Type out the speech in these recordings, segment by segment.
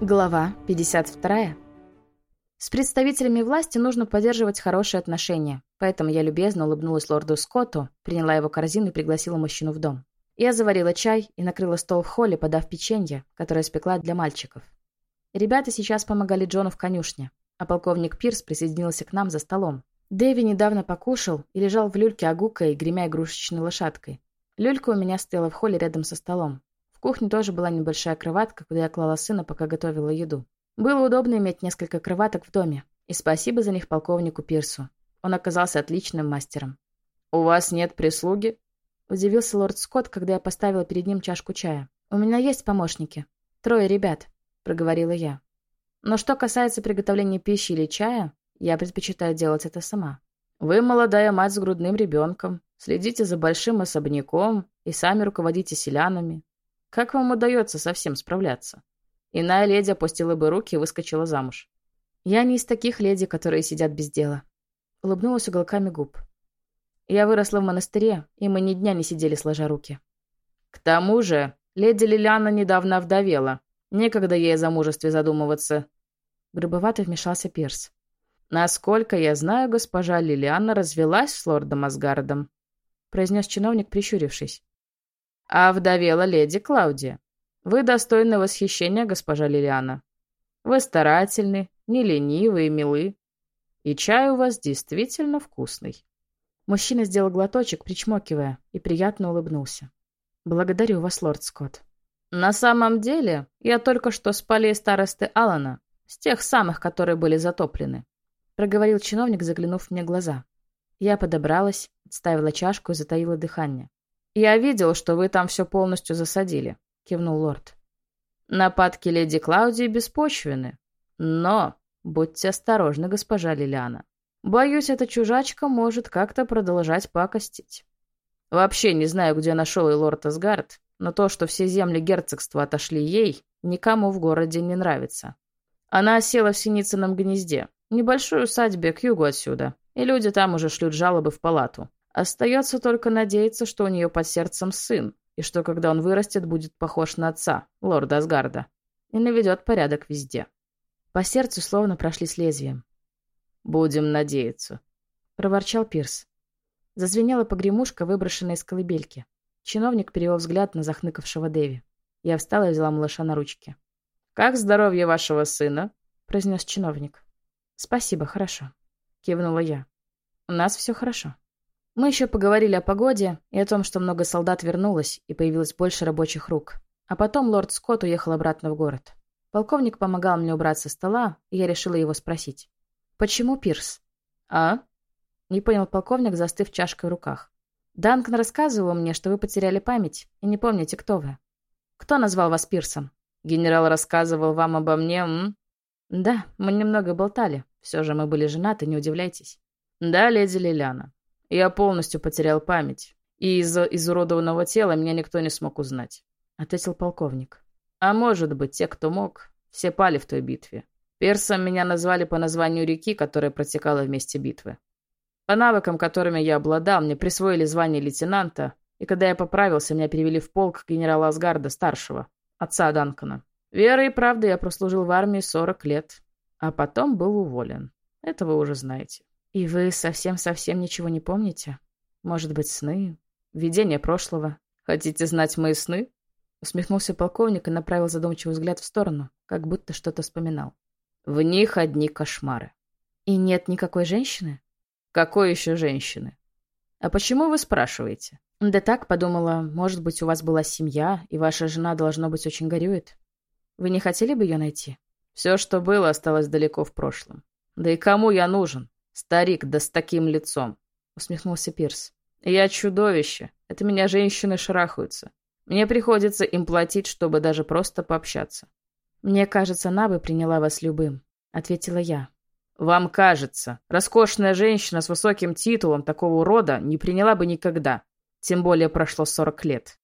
Глава 52. С представителями власти нужно поддерживать хорошие отношения, поэтому я любезно улыбнулась лорду Скотту, приняла его корзину и пригласила мужчину в дом. Я заварила чай и накрыла стол в холле, подав печенье, которое спекла для мальчиков. Ребята сейчас помогали Джону в конюшне, а полковник Пирс присоединился к нам за столом. Дэви недавно покушал и лежал в люльке огукой, гремя игрушечной лошадкой. Люлька у меня стояла в холле рядом со столом. В кухне тоже была небольшая кроватка, куда я клала сына, пока готовила еду. Было удобно иметь несколько кроваток в доме. И спасибо за них полковнику Пирсу. Он оказался отличным мастером. «У вас нет прислуги?» Удивился лорд Скотт, когда я поставила перед ним чашку чая. «У меня есть помощники. Трое ребят», — проговорила я. «Но что касается приготовления пищи или чая, я предпочитаю делать это сама». «Вы молодая мать с грудным ребенком. Следите за большим особняком и сами руководите селянами. Как вам удается со всем справляться? Иная леди опустила бы руки и выскочила замуж. Я не из таких леди, которые сидят без дела. Улыбнулась уголками губ. Я выросла в монастыре, и мы ни дня не сидели сложа руки. К тому же, леди Лилиана недавно овдовела. Некогда ей о замужестве задумываться. Грубовато вмешался Пирс. «Насколько я знаю, госпожа Лилиана развелась с лордом Асгардом», произнес чиновник, прищурившись. А вдовела леди Клаудия. Вы достойны восхищения, госпожа Лилиана. Вы старательны, не ленивы и милы. И чай у вас действительно вкусный. Мужчина сделал глоточек, причмокивая, и приятно улыбнулся. «Благодарю вас, лорд Скотт». «На самом деле, я только что с полей старосты Алана, с тех самых, которые были затоплены», проговорил чиновник, заглянув мне в глаза. Я подобралась, отставила чашку и затаила дыхание. «Я видел, что вы там все полностью засадили», — кивнул лорд. «Нападки леди Клаудии беспочвены. Но будьте осторожны, госпожа Лилиана. Боюсь, эта чужачка может как-то продолжать пакостить. Вообще не знаю, где нашел и лорд Асгард, но то, что все земли герцогства отошли ей, никому в городе не нравится. Она осела в Синицыном гнезде, небольшой усадьбе к югу отсюда, и люди там уже шлют жалобы в палату. Остается только надеяться, что у нее под сердцем сын, и что, когда он вырастет, будет похож на отца, лорда Асгарда, и наведет порядок везде. По сердцу словно прошли с лезвием. «Будем надеяться», — проворчал Пирс. Зазвенела погремушка, выброшенная из колыбельки. Чиновник перевел взгляд на захныкавшего Дэви. Я встала и взяла малыша на ручки. «Как здоровье вашего сына?» — произнес чиновник. «Спасибо, хорошо», — кивнула я. «У нас все хорошо». Мы еще поговорили о погоде и о том, что много солдат вернулось и появилось больше рабочих рук. А потом лорд Скотт уехал обратно в город. Полковник помогал мне убрать со стола, и я решила его спросить. «Почему Пирс?» «А?» Не понял полковник, застыв чашкой в руках. «Данкан рассказывал мне, что вы потеряли память и не помните, кто вы. Кто назвал вас Пирсом?» «Генерал рассказывал вам обо мне, м?» «Да, мы немного болтали. Все же мы были женаты, не удивляйтесь». «Да, леди Лилиана. Я полностью потерял память, и из-за изуродованного тела меня никто не смог узнать», — ответил полковник. «А может быть, те, кто мог, все пали в той битве. Персом меня назвали по названию реки, которая протекала в месте битвы. По навыкам, которыми я обладал, мне присвоили звание лейтенанта, и когда я поправился, меня перевели в полк генерала Асгарда, старшего, отца Данкона. Верой и правдой я прослужил в армии 40 лет, а потом был уволен. Это вы уже знаете. «И вы совсем-совсем ничего не помните? Может быть, сны? Видение прошлого? Хотите знать мои сны?» Усмехнулся полковник и направил задумчивый взгляд в сторону, как будто что-то вспоминал. «В них одни кошмары». «И нет никакой женщины?» «Какой еще женщины?» «А почему вы спрашиваете?» «Да так, подумала, может быть, у вас была семья, и ваша жена, должно быть, очень горюет. Вы не хотели бы ее найти?» «Все, что было, осталось далеко в прошлом. Да и кому я нужен? «Старик, да с таким лицом!» — усмехнулся Пирс. «Я чудовище. Это меня женщины шарахаются. Мне приходится им платить, чтобы даже просто пообщаться». «Мне кажется, Наба приняла вас любым», — ответила я. «Вам кажется. Роскошная женщина с высоким титулом такого рода не приняла бы никогда. Тем более прошло сорок лет».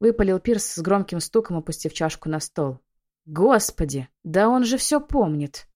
Выпалил Пирс с громким стуком, опустив чашку на стол. «Господи, да он же все помнит!»